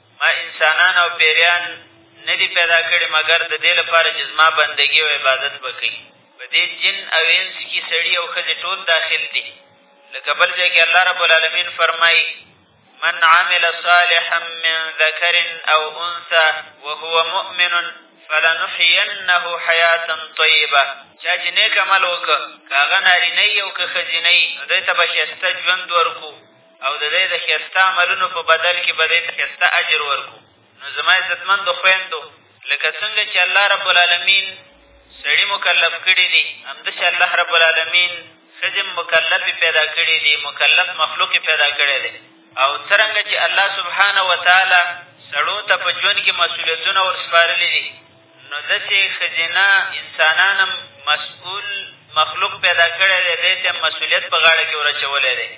ما انسانان او پېریان نه دي پیدا کړي مګر د دې لپاره چې زما بندګي او عبادت به کوي. په دې جن او انس کې سړي او ښځې ټول داخل دي. لکه بل ځای کې الله رب العالمین فرمایي، من عمل صالحا من ذکر او انثی وهو مؤمن فلنحینه حیاة طیبه چا چې نیک عمل وکړه که هغه نارینه یي او که ښځینه یي نو دوی ته به ښایسته ژوند ورکړو او د دی د ښایسته عملونو په بدل کې به دی ته ښایسته اجر ورکړو نو زما عزتمندو خویندو لکه څنګه چې الله رب العالمین سړي مکلف کړي دي همداسې الله رب العالمین ښځې مکلفې پیدا کړي دي مکلف مخلوق پیدا کړی دی او څرنګه چې الله سبحانه وتعالی سړو ته په ژوند کې مسؤلیتونه ورسپارلي دي نو داسې ښځینه انسانان هم مسؤول مخلوق پیدا کړی دی دی ته مسؤلیت په غاړه کې ور اچولی دی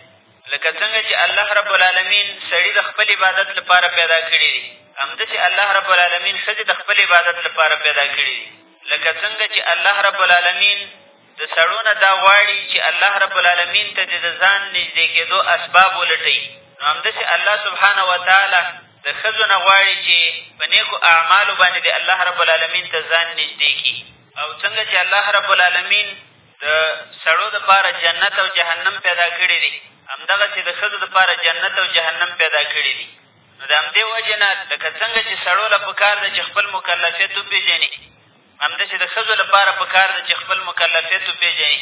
لکه څنګه چې الله رب العالمین سړي د خپل عبادت لپاره پیدا کړي دي همداسې الله رب العالمین ښځې د خپل عبادت لپاره پیدا کړي دي لکه څنګه چې الله رب العالمین د سړو نه دا غواړي چې الله رب العالمین ته د ځان نږدې کېدو اسباب ولټوي نو همداسې الله سبحانه وتعالی د ښځو نه غواړي چې په نیکو اعمالو باندې د الله رب العالمین ته ځان نږدې کړي او څنګه چې الله رب العالمین د سړو دپاره جنت او جهنم پیدا کړي دي، همدغسې د ښځو دپاره جنت او جهنم پیدا کړي دي. نو د همدې وجې نه لکه څنګه چې سړو له په کار ده چې خپل مکلفیت وپېژني، همداسې د ښځو لپاره په کار ده چې خپل مکلفیت وپېژني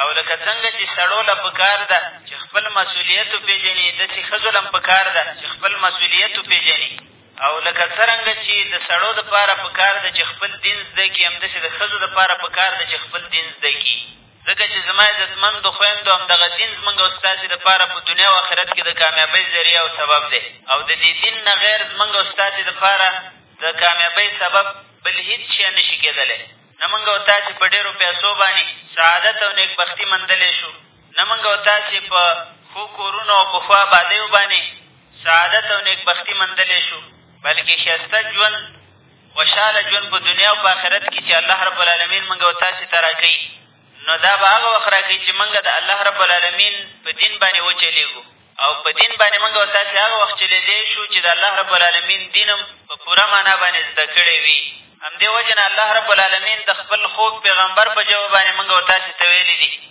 او لکه څنګه چې سړو له په کار ده چې خپل مسؤلیت وپېژني، داسې ښځو له هم په کار ده چې خپل مسؤلیت وپېژني. او لکه څرنګه چې د سړو دپاره په کار ده چې خپل دین زده کړي، همداسې د ښځو دپاره په کار ده چې خپل دین زده کړي، ځکه چې زما عزتمندو خویندو همدغه دین زمونږ او ستاسې دپاره په دنیا او آخرت کې د کامیابۍ ذریعه او سبب دی او د دې دین نه غیر زمونږ او ستاسې دپاره د کامیابۍ سبب بل هېڅ شی نه شي کېدلی نه مونږ او تاسې په ډېرو پیسو باندې سعادت او نېکبختي موندلی شو نه مونږ او تاسې په ښو کورونو او په ښو ابادیو باندې سعادت او نېکبختي موندلی شو، بلکې ښایسته ژوند، خوشحاله ژوند په دنیا او په اخرت کې چې الله رب العلمین موږ او تاسې ته راکوي، نو دا به هغه وخت راکوي چې موږ د الله رب العلمین په دین باندې وچلېږو او په دین باندې موږ او تاسې هغه وخت چلېدای شو چې د الله رب العلمین دین هم په پوره معنا باندې زده کړی وي. همدې وجې نه الله رب العلمین د خپل خوږ پیغمبر په ژبه باندې موږ او تاسې ته ویلي دي.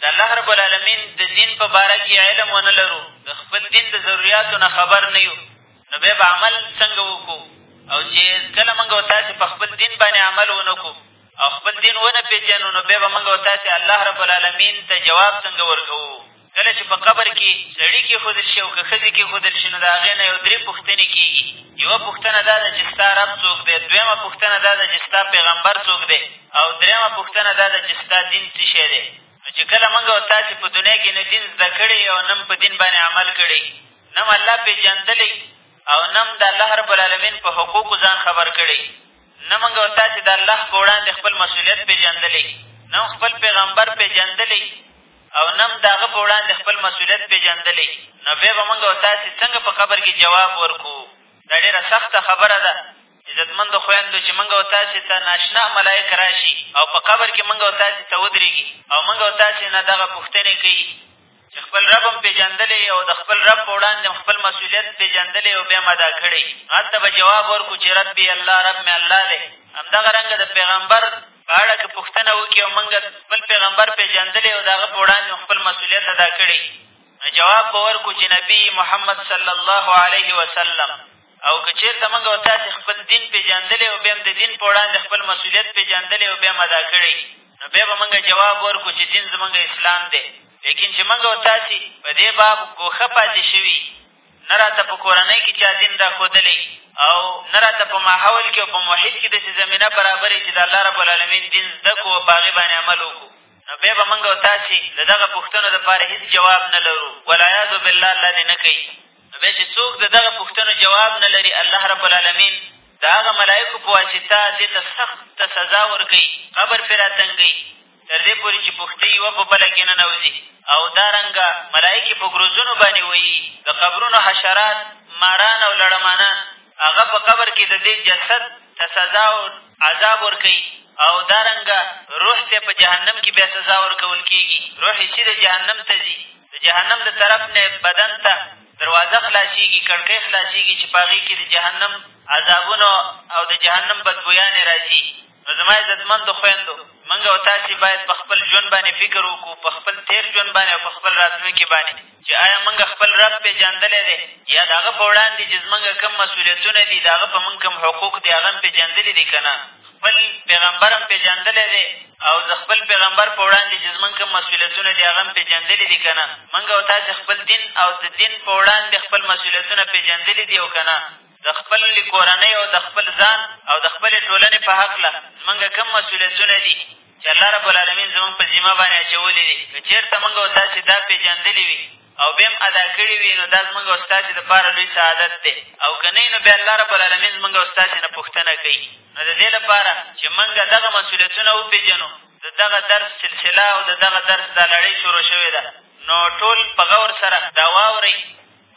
د الله رب العالمین د دین په باره کې علم ونه لرو د خپل دین د ضروریاتو نه خبر نه یو نو بیا به عمل څنګه وکړو او چې کله موږ او تاسې په خپل دین باندې عمل ونه کړو او خپل دین ونه پېژنو نو بیا به موږ او تاسې الله رب العالمین ته جواب څنګه ورکوو کله چې په قبر کې سړي کېښودل شي او که ښځې کېښودل شي نو د هغې نه یو درې پوښتنې کېږي یوه پوښتنه دا ده چې ستا رب څوک دی دویمه پوښتنه دا ده چې ستا پیغمبر څوک دی او درېیمه پوښتنه دا ده چې ستا دین څه شی دی؟ نو چې کله موږ او تاسې په دنیا کې نه دین زده کړی او نه هم په دین باندې عمل کړی، نه هم الله پېژندلی او نه هم د الله رب العالمین په حقوقو ځان خبر کړی، نه موږ او تاسې د الله په وړاندې خپل مسؤلیت پېژندلی، نه هم خپل پیغمبر پېژندلی او نه هم د هغه په وړاندې خپل مسؤلیت پېژندلی، نو بیا به موږ او تاسې څنګه په قبر کې جواب ورکړو؟ دا ډېره سخته خبره ده. عزتمندو خویندو چې موږ او تاسې ته ناشنا ملایک راشي او په قبر کې موږ او تاسې ته ودرېږي او موږ او تاسې نه دغه پوښتنې کوي چې خپل رب هم پېژندلی او د خپل رب په وړاندې هم خپل مسؤلیت پېژندلی او بیا هم ادا کړی هلته به جواب ورکړو چې ربي الله رب مې الله دی همدغه رنګه د پیغمبر په اړه که پوښتنه وکړي او موږ خپل پیغمبر پېژندلی او د هغه په وړاندې هم خپل مسؤلیت ادا کړی جواب به ورکړو چې نبي محمد صلی الله علیه وسلم او که چېرته موږ او تاسې خپل دین پېژندلی او بیا هم د دین په وړاندې خپل مسؤلیت پېژندلی او بیا هم ادا کړی نو بیا به موږ جواب ورکړو چې دین زموږ اسلام دی لیکن چې موږ او تاسې په دې باب ګوښه پاتې شوي نه را ته په کورنۍ کښې چا دین را ښودلی او نه را ته په ماحول کښې او په محیط کښې داسې زمینه برابرې چې د الله رب العالمین دین زده کړو او په هغې باندې عمل وکړو نو بیا به موږ او تاسې د دغه پوښتنو دپاره هېڅ جواب نه لرو والعیاذ بالله الله دې نه کوي نو بیا چې څوک د دغه پوښتنو جواب نه لري الله رب العالمین د هغه ملایکو په واسطه دې ته سخته سزا ورکوي قبر پرې راتنګوي تر دې پورې چې پښتۍ یوه په بله کې ننوځي او دارنګه ملایکې په ګروزونو باندې ویي د قبرونو حشرات ماران او لړمانان هغه په قبر کې د دې جسد ته سزا او عذاب ورکوي او دارنګه روح ته په جهنم کې بیا سزا ورکول کېږي روح یې چې د جهنم ته ځي د جهنم د طرف نه بدن ته دروازه خلاصېږي کړکۍ خلاصېږي چې په هغې کښې د جهنم عذابونه او د جهنم بدبویانې را ځي نو زما عزتمندو خویندو مونږ او تاسې باید په خپل ژوند باندې فکر وکړو په خپل تېر ژوند باندې او په خپل راتلونکي باندې چې آیا مونږ خپل رب پېژندلی دی یا د هغه په وړاندې چې زمونږ کوم مسؤلیتونه دي د هغه په مونږ کوم حقوق دي هغه هم پېژندلي دي که نه خپل پېغمبر هم پېژندلی دی او د خپل پېغمبر په وړاندې چې زمونږ کوم مسؤلیتونه دي هغه هم پېژندلي دي که نه مونږ او تاسې خپل دین او د دین په وړاندې خپل مسؤلیتونه پېژندلي دي او که نه د خپلې کورنۍ او د خپل ځان او د خپلې ټولنې په هکله زمونږ کوم مسؤلیتونه دي چې الله رب العالمین زمونږ په ذمه باندې اچولي دي که چېرته مونږ او تاسې دا پېژندلي وي او بیا هم ادا کړي وي نو دا زمونږ او ستاسې دپاره لوی سعادت دی او که نه نو بیا الله رب العالمین زمونږ او ستاسې نه پوښتنه کوي نو د دې لپاره چې مونږ دغه مسؤلیتونه وپېژنو د دغه درس سلسله او د دغه درس دا لړۍ شروع شوې ده نو ټول په غور سره دا واورئ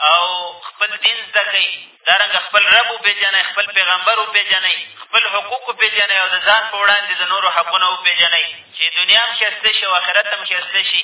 او خپل دین زده کوئ دارنګه خپل رب وپېژنئ خپل پیغمبر وپېژنئ خپل حقوق وپېژنئ او د ځان په وړاندې د نورو حقونه وپېژنئ چې دنیا هم ښایسته شي او آخرت هم ښایسته شي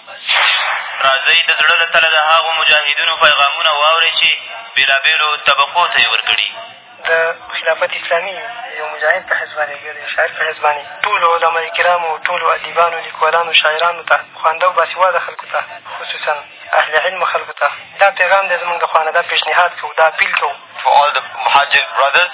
راځئ د زړه له تله د هغو مجاهدینو پیغامونه واورئ چې بېلابېلو طبقو ته یې ورکړي د خلافت اسلامي یو مجاهد په حیث باندې یو شاعر په حیث باندې ټولو علمای کرامو ټولو ادیبانو لیکوالانو شاعرانو ته خوانده او باسواده خلکو ته خصوصا اهل علمو خلکو ته دا پیغام دی زمونږ د خوانه دا پېشنهاد کوو دا اپیل کوو to all the Muhajir brothers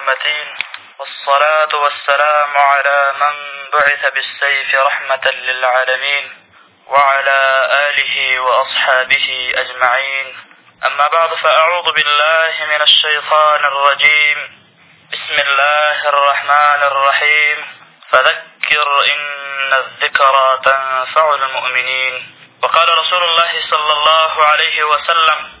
المتين والصلاة والسلام على من بعث بالسيف رحمة للعالمين وعلى آله وأصحابه أجمعين أما بعد فأعوذ بالله من الشيطان الرجيم بسم الله الرحمن الرحيم فذكر إن الذكرى تنفع المؤمنين وقال رسول الله صلى الله عليه وسلم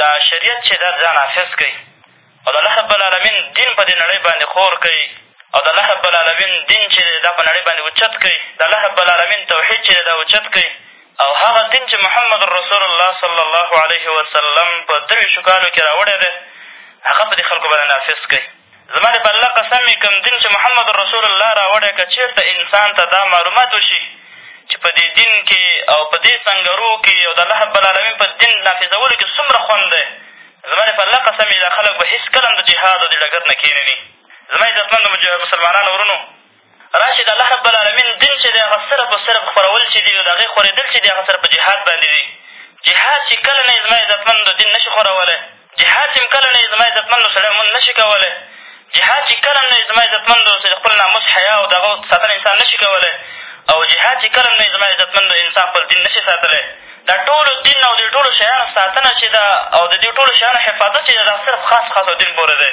دا شریعت چې دا ځان حافظ کوي او د الله رب العالمین دین په دې نړۍ باندې خور کوي او د الله رب العالمین دین چې دی دا په نړۍ باندې اوچت کوي د الله رب العالمین توحید چې دی دا اوچت کوي او هغه دین چې محمد رسول الله صلی الله علیه وسلم په درویشتو کالو کښې راوړی دی هغه په دې خلکو باندې نافظ کوي زما د بالله قسم مې کوم دين چې محمد رسول الله راوړی که چېرته انسان ته دا معلومات وشي چې په دې دين کې او په دې سنګرو کې او د الله رب العالمين په دين نافظولو کې څومره خوند دی زما د بالله قسم مې دا خلک به هېڅکله هم د جهاد او د ډګر نه کېنني زما عزتمندو مسلمانانو ورونو راشد الله رب العالمين دين چې دی هغه صرف او صرف خپرول چې دي او د هغې خورېدل چې دي هغه سره په جهاد باندې دي جهاد چې کله نه یې زما عزتمند دین نه شي خورولی جهاد چې کله نه یې زما عزتمند سړی مونږ نه شي کولی جهاد چې کله نه یې زما عزتمند چې د خپل ناموس حیا او د هغه ساتنه انسان نه شي کولی او جهاد چې کله نه یې زما عزتمند انسان خپل دین نه شي ساتلی دا ټولو دین او د ټولو شیانو ساتنه چې ده او د دې ټولو شیانو حفاظت چې ده دا صرف خاص خاصو دین پورې دی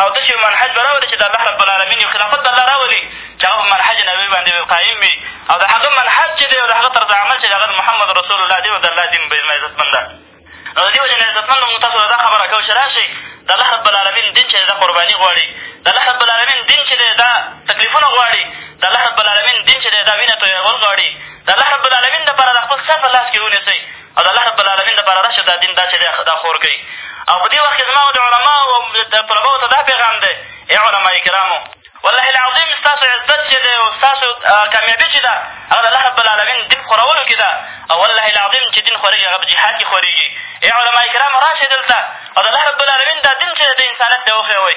او داسې یو منهج به راولي چې د الله رب العالمین یو خلافت به الله راولي چې هغه په منهج نبوي باندې به قایم وي او د هغه منهج چې دی او د هغه طرز عمل چې د هغه محمد رسول الله دی او د الله دین به زما عزتمن ده نو د دې وجې نه عزتمن به مو تاسو ته دا خبره کوو چې راشئ د الله رب العالمین دین چې دی دا قرباني غواړي د الله رب العالمین دین چې دی دا تکلیفونه غواړي د الله رب العالمین دین چې دی دا وینه تویول غواړي د الله رب العالمین دپاره د خپل سر په لاس کښې ونیسئ او د الله رب العالمین دپاره راشه دا دین داسې دی دا خور کړي او په دې وخت کښې زما د علماو او طلباو ته دا پیغام دی ای علماء کرامو والله العظیم ستاسو عزت چې دی او ستاسو کامیابي چې ده هغه د الله رب العالمین دین خورولو کښې ده او والله العظیم چې دین خورېږي هغه په جهاد کښې خورېږي ای علماء کرامو راشئ دلته او د الله رب العالمین دا دین چې د انسانیت دی وښیوئ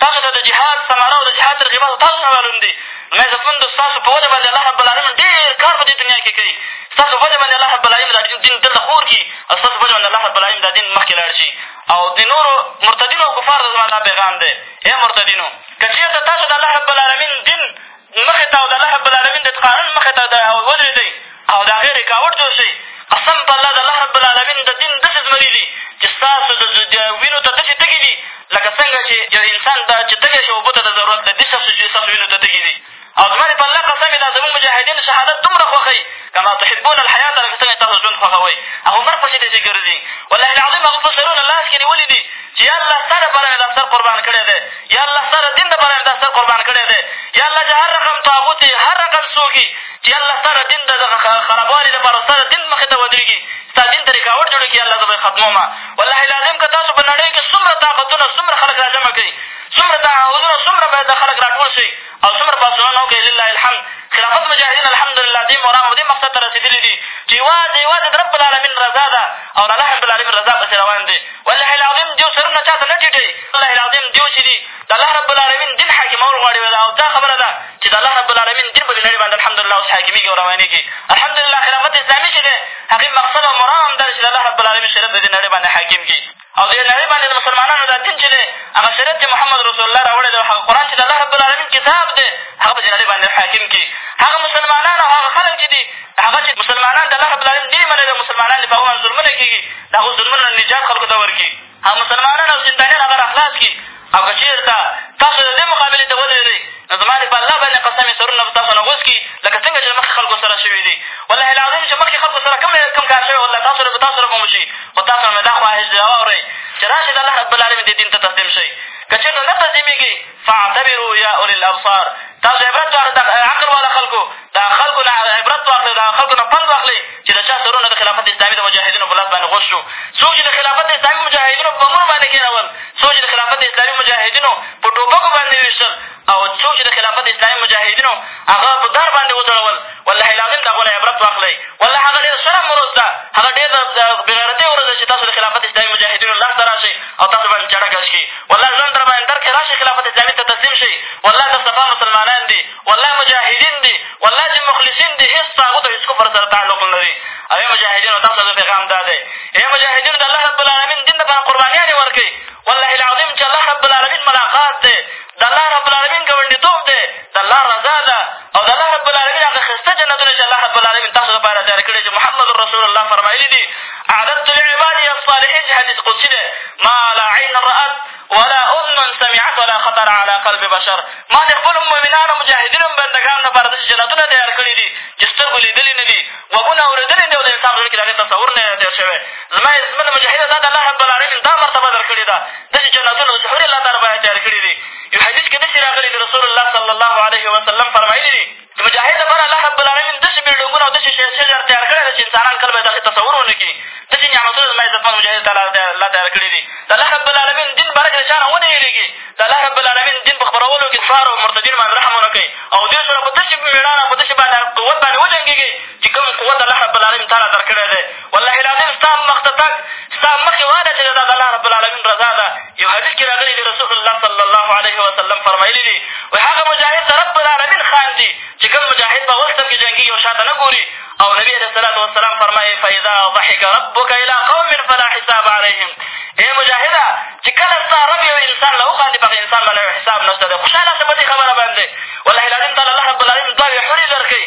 تاسو ته د جهاد ثمره او د جهاد تر قېمته تاسو ته معلوم دي. نو عزتمندو! ستاسو په وجه باندې الله رب العالمين ډېر کار په دې دنیا کښې کوي. ستاسو په وجه باندې الله رب العالمين دا دين دلته خور کړي او ستاسو په وجه باندې الله رب العالمين دا دين مخکې لاړ شي او د نورو مرتدينو او کفارو ته زما دا پېغام دی، ای مرتدينو! که چېرته تاسو د الله رب العالمين دين مخې ته او د الله رب العلمين د قانون مخې ته ودرېدئ او د هغې رکاوټ جوړ شئ، قسم په الله د الله رب العلمين د دين داسې زمري دي چې ستاسو د وينو ته داسې تږي دي لکه څنګه چې يو انسان ته چې تږی شي اوبو ته د ضرورت دی داسې ستاسو وينو ته تږي دي او زما دې په الله قسم وي دا زموږ مجاهدين شهادت دومره خوښوي کما تحبون الحیاة لکه څنګه تاسو ژوند خوښوئ هغو مرګ پسې دې چې ګرځي والله العظیم هغوی په سرونه لاس کښې نیولي دي چې یا الله ستا دپاره مې دا سر قربان کړی دی یا الله ستا د دین دپاره مې دا سر قربان کړی دی یا الله چې هر رقم طاغوت یې هر رقم څوک یي چې یا الله ستا د دین د خرابوالي دپاره ستا د دین مخې ته ودرېږي ستا دین ته رکاوټ جوړ کړي الله زه به یې ختموم والله العظیم که تاسو په نړۍ کښې څومره طاقتونه څومره خلک را جمع کړئ څومره تعهدونه څومره باید دا خلک را ټول شي او څومره پاڅونونه وکړې لله الحمد خلافت مجاهدین الحمدلله دې مرام او دې مقصد ته رسېدلي دي چې یوازې یوازې د رب العالمین رضا ده او د الله رب العالمین رضا پسې روان دی والله العظیم دیو سرونه چا ته نه ټیټوي الله العظیم دیو چې دي د الله رب العالمین دین حاکمول غواړي دا او دا خبره ده چې د الله رب العالمین دین په دې نړۍ باندې الحمدلله اوس حاکمېږي او روانېږي الحمدلله خلافت اسلامي چې دی هغې مقصد او مرام هم دا چې د الله رب العالمین شریعت په دې نړۍ باندې حاکم کړي او دې نړۍ باندې د مسلمانانو دا دین چې دی هغه شریعت چې محمد رسول الله راوړی دی او هغه قرآن چې د الله رب العالمین کتاب دی هغه په دې نړۍ باندې حاکم کړي هغه مسلمانان او هغه خلک چې دي هغه چې مسلمانان د الله رب العالمین دین منلی او مسلمانان دې په هغو باندې ظلمونه کېږي د هغو ظلمونو نه نجات خلکو ته ورکړي هغه مسلمانان او زندانیان هغه راخلاص کړي او که چېرته تاسو د دې مقابلې ته ودرېدئ، نو زما دې په الله باندې قسم وي سرونه به ستاسو نه غوڅ کړي، لکه څنګه چې د مخکې خلکو سره شوي دي. والله العظیم چې مخکې خلکو سره کوم کوم کار شوی، والله تاسو سره به تاسو سره به هم وشي، خو تاسو نه مې دا خواهش دی راواورئ چې راشئ د الله رب العالمین دې دین ته تسلیم شئ. که چېرته نه تسلیمېږئ، فاعتبروا یا اولی الابصار تاسو عبرت واخلئ عقل والا خلکو! د هغه خلکو نه عبرت واخلئ او د هغه خلکو نه پند واخلئ چې د چا سرونه د خلافت اسلامي د مجاهدینو په لاس باندې غوڅ شو څوک چې د خلافت اسلامي مجاهدینو په بمونو باندې کښېنول څوک چې د خلافت اسلامي مجاهدینو په ټوپکو باندې ویشتل او څوک چې د خلافت اسلامي مجاهدینو هغه په دار باندې وځړول والله العظیم د هغو نه عبرت واخلئ والله هغه ډېره شرم ورځ ده هغه ډېره بېغیرتۍ ورځ ده چې تاسو د خلافت اسلامي مجاهدینو لاس ته راشئ او تاسو باندې چړه کش کړي والله ژوند در باندې درکړې راشئ خلافت اسلامي ته تسلیم شئ والله دا صفا مسلمانان دي والله مجاهدین دي والله چې مخلصین دي هېڅ طاغوت او هېڅ کفر سره تعلق نه لري او ای مجاهدینو تاسو ته پیغام دا دی ای مجاهدینو د الله رب العالمین دین دپاره قربانیانې ورکړئ والله العظیم چې الله رب العالمین ملاقات دی د الله رب العالمین ګاونډیتوب دی د الله رضا ده او د الله رب العالمین هغه ښایسته جنتونه چې الله رب العالمین تاسو لپاره تیار کړي چې محمد رسول الله فرمایلي دي اعددت لعبادي الصالحین چې حدیث قدسي دی ما لا عین رأت ولا اذن سمعت ولا خطر على قلب بشر ما د خپلو مؤمنانو مجاهدینو بندګانو لپاره داسې جنتونه تیار کړي دي چې سترګو لیدلي نه دي غوږونه اورېدلي دي او د انسان زړه کښې د هغې تصور نه دی تېر شوی زما زما د مجاهده دا د الله رب العالمین دا مرتبه در کړې ده داسې جنتونه داسې حورې الله تعالی باید تیار کړي دي یو حدیث کښې داسې راغلي د رسول الله صلی الله علیه وسلم فرمایلي دي د مجاهد لپاره الله رب العالمین داسې بلډنګونه او داسې شجر تیار کړی دی چې انسانان کله به یې داسې تصور ونه کړي داسې نعمتونه زما عزتمند مجاهد ته الله تیار کړي دي د الله رب العالمین دین باره کښې د چا نه ونه وېرېږي د الله رب العالمین دین په خپرولو کښې کفار او مرتدین باندې رحم ونه کوي او دې سره په داسې مېړانه په داسې باندې قوت باندې وجنګېږي چې کوم قوت الله رب العالمین تعالی در کړی دی والله العظیم ستا مخ ته تګ ستا مخکې واله چې دا د الله ربالعلمین رضا ده یو حدیث کښې راغلي دي رسول الله صلی الله علیه وسلم فرمایلي دي وایي هغه مجاهد د رب العالمین خان دي چې کوم مجاهد په اول صف کښې جنګېږي او شاته نه ګوري او نبي علیه الصلاة والسلام فرمایي فاذا ضحک ربک الی قوم فلا حساب علیهم ای مجاهده چې کله ستا رب یو انسان له وخاندي په هغه انسان باندې حساب نشته دی خوشحاله شه په دې خبره باندې والله العظیم تعالی الله رب العالمین دعاوې حورې در کوي